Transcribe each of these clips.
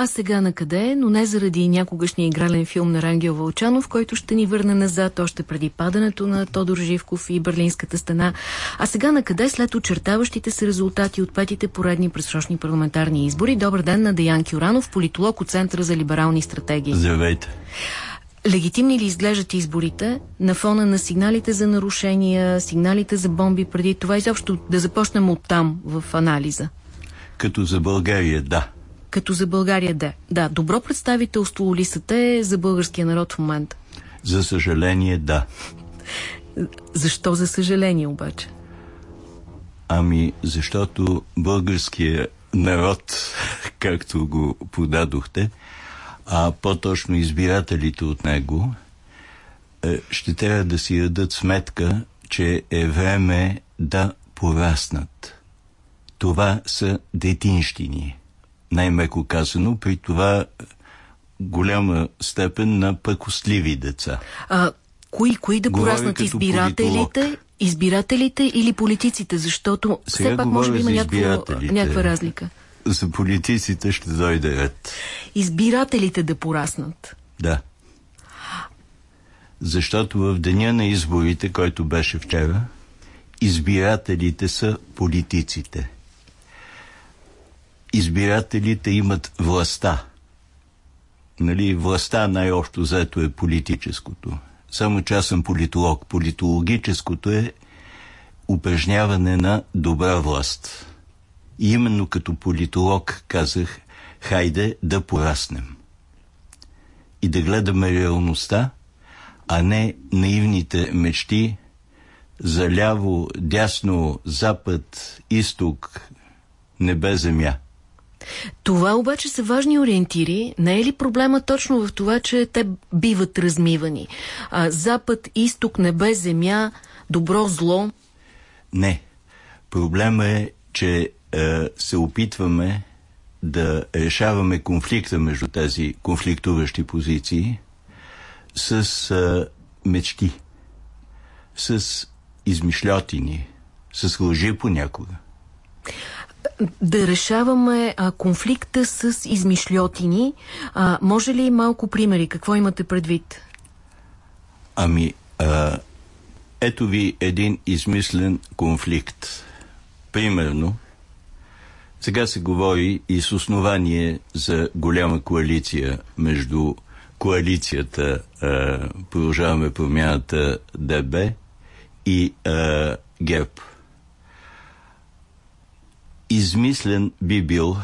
А сега на къде, но не заради някогашния игрален филм на Рангел Вълчанов, който ще ни върне назад още преди падането на Тодор Живков и Берлинската стена. А сега на къде след очертаващите се резултати от петите поредни предсрочни парламентарни избори. Добър ден на Деян Кюранов, политолог от Центъра за либерални стратегии. Здравейте. Легитимни ли изглеждат изборите на фона на сигналите за нарушения, сигналите за бомби преди това? Изобщо да започнем от там в анализа. Като за България, да. Като за България, да. Да, добро представителство ли са те за българския народ в момента? За съжаление, да. Защо за съжаление обаче? Ами, защото българския народ, както го подадохте, а по-точно избирателите от него, е, ще трябва да си дадат сметка, че е време да пораснат. Това са детинщини. Най-меко казано, при това голяма степен на пъкостливи деца. А, кои, кои да пораснат избирателите, политолог. избирателите или политиците? Защото Сега все пак може би има някаква разлика. За политиците ще дойде ред. Избирателите да пораснат. Да. Защото в деня на изборите, който беше вчера, избирателите са политиците. Избирателите имат властта. Нали, властта най-общо заето е политическото. Само че аз съм политолог. Политологическото е упражняване на добра власт. И именно като политолог казах, хайде да пораснем. И да гледаме реалността, а не наивните мечти за ляво, дясно, запад, изток, небе, земя. Това обаче са важни ориентири. Не е ли проблема точно в това, че те биват размивани? А, запад, изток, небе, земя, добро, зло. Не. Проблема е, че е, се опитваме да решаваме конфликта между тези конфликтуващи позиции с е, мечти, с измишлятини, с лъжи понякога. Да решаваме а, конфликта с измишлетини. А, може ли малко примери? Какво имате предвид? Ами, а, ето ви един измислен конфликт. Примерно, сега се говори и с основание за голяма коалиция между коалицията а, Продължаваме промяната ДБ и а, ГЕРБ. Измислен би бил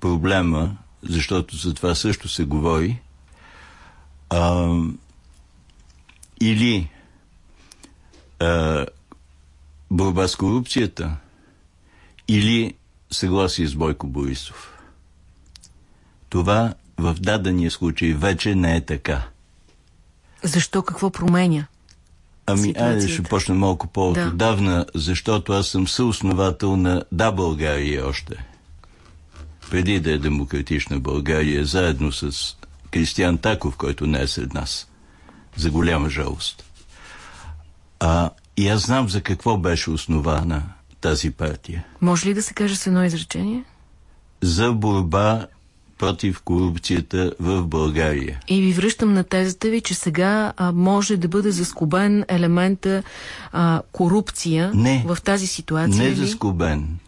проблема, защото за това също се говори, а, или а, борба с корупцията, или съгласие с Бойко Борисов. Това в дадения случай вече не е така. Защо? Какво променя? Ами, айде ще почна малко по-отдавна, защото аз съм съосновател на Да България още. Преди да е демократична България, заедно с Кристиан Таков, който не е сред нас. За голяма жалост. А, и аз знам за какво беше основана тази партия. Може ли да се каже с едно изречение? За борба против корупцията в България. И ви връщам на тезата ви, че сега а, може да бъде заскобен елемента а, корупция Не. в тази ситуация. Не ли? заскобен.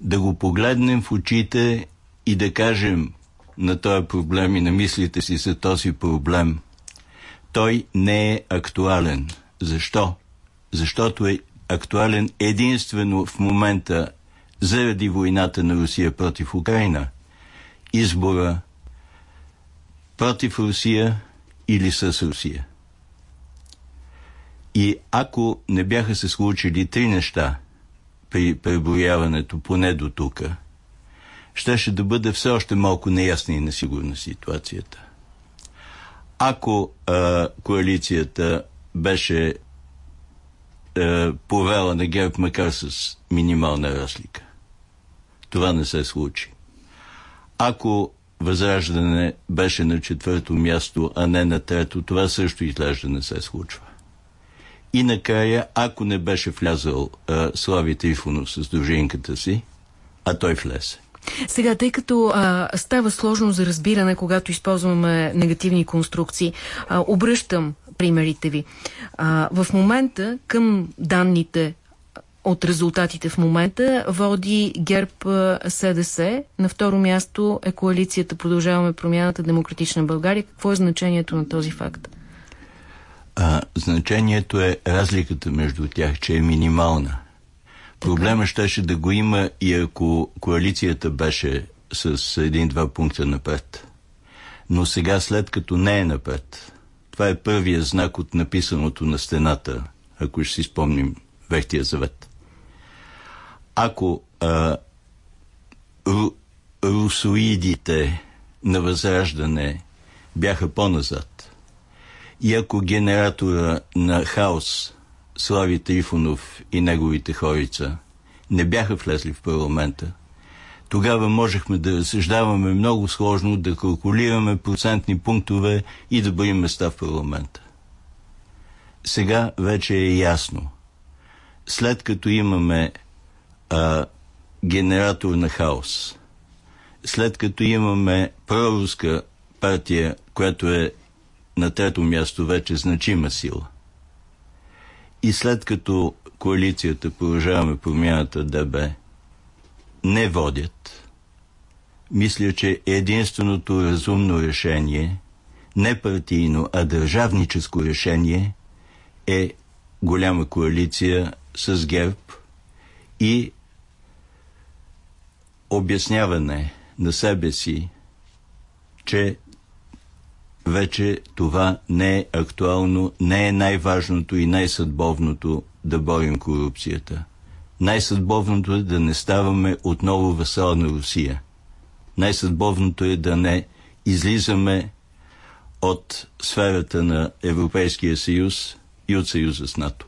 Да го погледнем в очите и да кажем на този проблем и на мислите си за този проблем. Той не е актуален. Защо? Защото е актуален единствено в момента заради войната на Русия против Украина. Избора против Русия или с Русия. И ако не бяха се случили три неща при преброяването, поне до тук, щеше да бъде все още малко неясна и несигурна ситуацията. Ако а, коалицията беше а, повела на ГЕРБ, макар с минимална разлика, това не се случи. Ако Възраждане беше на четвърто място, а не на трето, това също изглежда не се случва. И накрая, ако не беше влязал а, Слави Трифонов с дружинката си, а той влезе. Сега, тъй като а, става сложно за разбиране, когато използваме негативни конструкции, а, обръщам примерите ви. А, в момента към данните от резултатите в момента води ГЕРБ СДС. На второ място е коалицията Продължаваме промяната Демократична България. Какво е значението на този факт? А, значението е разликата между тях, че е минимална. Проблема щеше да го има и ако коалицията беше с един-два пункта напред. Но сега, след като не е напред, това е първия знак от написаното на стената, ако ще си спомним Вехтия завет. Ако а, ру, русоидите на Възраждане бяха по-назад и ако генератора на хаос Слави Трифонов и неговите хорица не бяха влезли в парламента, тогава можехме да разсъждаваме много сложно, да калкулираме процентни пунктове и да бъдем места в парламента. Сега вече е ясно. След като имаме а, генератор на хаос, след като имаме проруска партия, която е на трето място вече значима сила, и след като коалицията Продължаваме промяната ДБ не водят, мисля, че единственото разумно решение, не партийно, а държавническо решение е голяма коалиция с ГЕРБ и обясняване на себе си, че вече това не е актуално, не е най-важното и най-съдбовното да борим корупцията. Най-съдбовното е да не ставаме отново васал на Русия. Най-съдбовното е да не излизаме от сферата на Европейския съюз и от съюза с НАТО.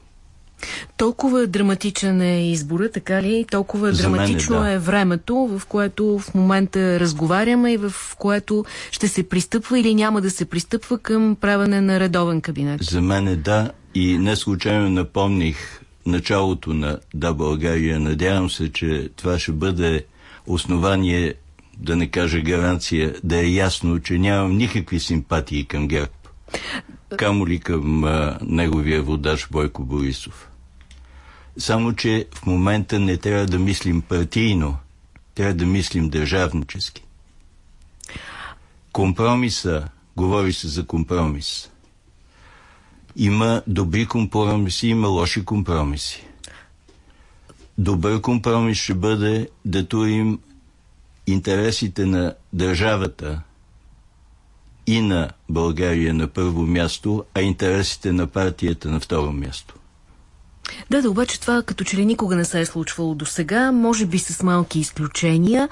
Толкова драматичен е избора, така ли? Толкова За драматично мен е, да. е времето, в което в момента разговаряме и в което ще се пристъпва или няма да се пристъпва към правене на редовен кабинет. За мен е да и не случайно напомних началото на Да България. Надявам се, че това ще бъде основание, да не кажа гаранция, да е ясно, че нямам никакви симпатии към ГЕРБ. Камо ли към а, неговия водач Бойко Борисов. Само, че в момента не трябва да мислим партийно, трябва да мислим държавнически. Компромиса, говори се за компромис. Има добри компромиси, има лоши компромиси. Добър компромис ще бъде да турим интересите на държавата и на България на първо място, а интересите на партията на второ място. Да, да, обаче това като че ли никога не се е случвало до сега, може би с малки изключения.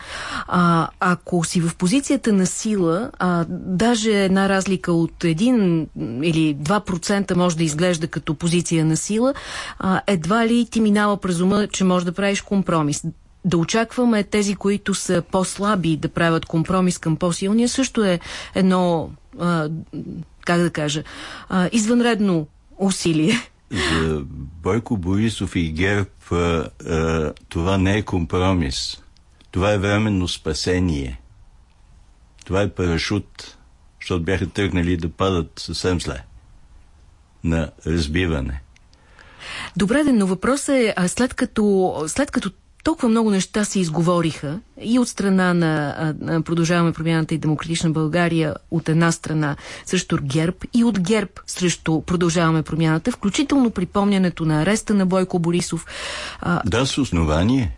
А, ако си в позицията на сила, а, даже една разлика от 1 или 2% може да изглежда като позиция на сила, а, едва ли ти минава през ума, че може да правиш компромис да очакваме тези, които са по-слаби да правят компромис към по-силния, също е едно, а, как да кажа, а, извънредно усилие за Бойко Борисов и ГЕРБ а, а, това не е компромис. Това е временно спасение. Това е парашут, защото бяха тръгнали да падат съвсем зле на разбиване. Добре, но въпросът е, след като, след като толкова много неща се изговориха и от страна на, на Продължаваме промяната и Демократична България от една страна срещу ГЕРБ и от ГЕРБ срещу Продължаваме промяната, включително припомнянето на ареста на Бойко Борисов. Да, с основание.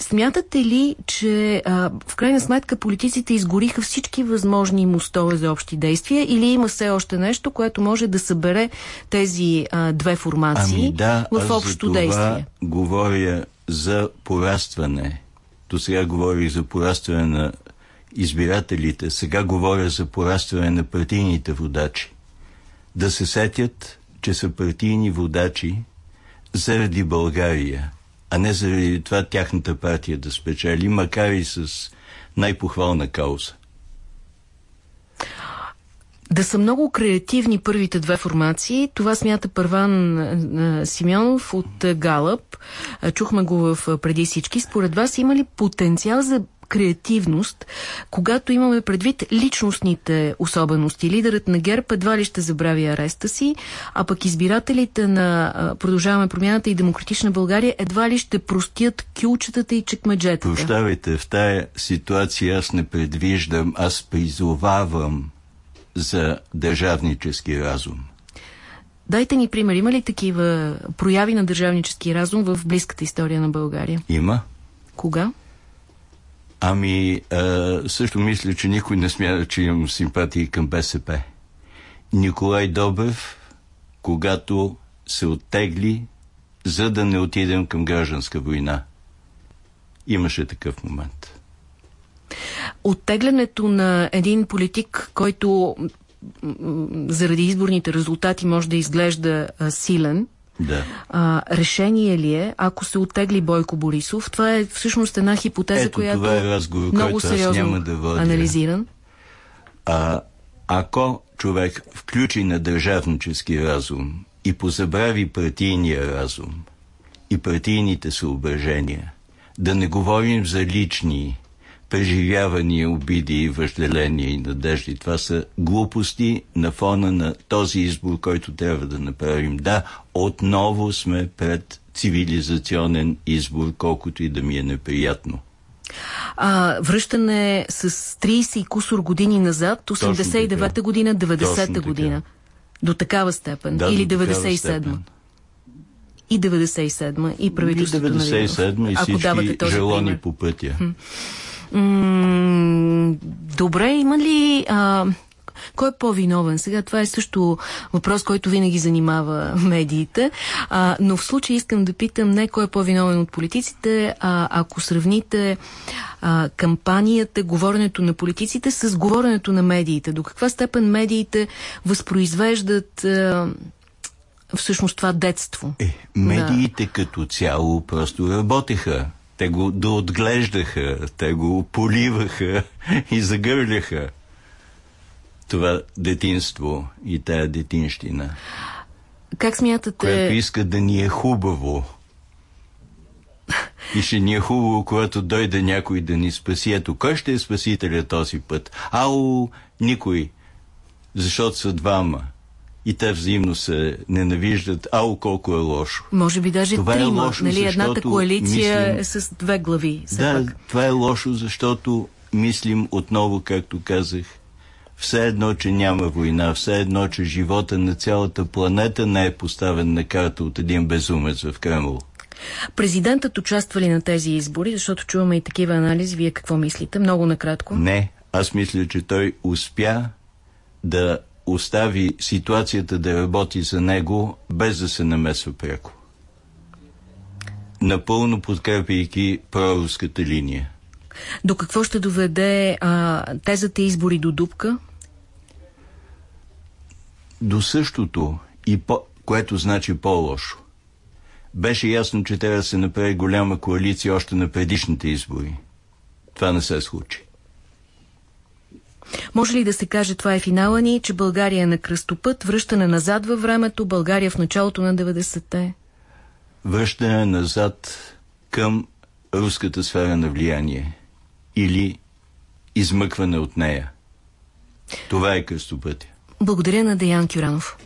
Смятате ли, че а, в крайна сметка политиците изгориха всички възможни мостове за общи действия или има все още нещо, което може да събере тези а, две формации ами да, в общо действие? говоря за порастване. До сега говорих за порастване на избирателите, сега говоря за порастване на партийните водачи. Да се сетят, че са партийни водачи заради България, а не заради това тяхната партия да спечели, макар и с най-похвална кауза. Да са много креативни първите две формации, това смята Първан Симеонов от Галъп. Чухме го в преди всички. Според вас има ли потенциал за креативност, когато имаме предвид личностните особености. Лидерът на ГЕРБ едва ли ще забрави ареста си, а пък избирателите на Продължаваме промяната и Демократична България едва ли ще простят кюлчетата и чекмеджетата. Прощавайте, в тая ситуация аз не предвиждам, аз призовавам за държавнически разум. Дайте ни пример. Има ли такива прояви на държавнически разум в близката история на България? Има. Кога? Ами, а, също мисля, че никой не смята, че имам симпатии към БСП. Николай Добрев, когато се оттегли, за да не отидем към гражданска война. Имаше такъв момент. Оттеглянето на един политик, който заради изборните резултати може да изглежда а, силен, да. А, решение ли е, ако се оттегли Бойко Борисов? Това е всъщност една хипотеза, Ето, която това е разговор, много сериозно няма да водя. анализиран. А, ако човек включи на държавнически разум и позабрави партийния разум и партийните съображения, да не говорим за лични преживявания, обиди, въжделения и надежди. Това са глупости на фона на този избор, който трябва да направим. Да, отново сме пред цивилизационен избор, колкото и да ми е неприятно. А, връщане с 30 и кусор години назад, 89-та година, 90-та година. До такава степен. Да, Или 97-ма. И 97-ма, и правителството и 97-ма и всички желони пример. по пътя. Добре, има ли... А, кой е по-виновен? Сега това е също въпрос, който винаги занимава медиите. А, но в случай искам да питам не кой е по-виновен от политиците, а ако сравните а, кампанията, говоренето на политиците с говоренето на медиите. До каква степен медиите възпроизвеждат а, всъщност това детство? Е, медиите да. като цяло просто работеха. Те го доотглеждаха, те го поливаха и загърляха това детинство и тая детинщина. Как смятате... Което иска да ни е хубаво. И ще ни е хубаво, когато дойде някой да ни спаси. Ето, кой ще е спасителя този път? Ау, никой. Защото са двама. И те взаимно се ненавиждат. Ау, колко е лошо. Може би даже това трима. Е лошо, нали, едната коалиция мислим... е с две глави. Да, пак. това е лошо, защото мислим отново, както казах, все едно, че няма война, все едно, че живота на цялата планета не е поставен на карта от един безумец в Кремл. Президентът участва ли на тези избори, защото чуваме и такива анализи. Вие какво мислите? Много накратко. Не, аз мисля, че той успя да остави ситуацията да работи за него, без да се намесва пряко. Напълно подкрепяйки проруската линия. До какво ще доведе а, тезата избори до дупка? До същото, и по, което значи по-лошо. Беше ясно, че трябва да се направи голяма коалиция още на предишните избори. Това не се случи. Може ли да се каже, това е финала ни, че България е на кръстопът, връщане назад във времето, България в началото на 90-те? Връщане назад към руската сфера на влияние или измъкване от нея. Това е кръстопътя. Благодаря на Деян Кюранов.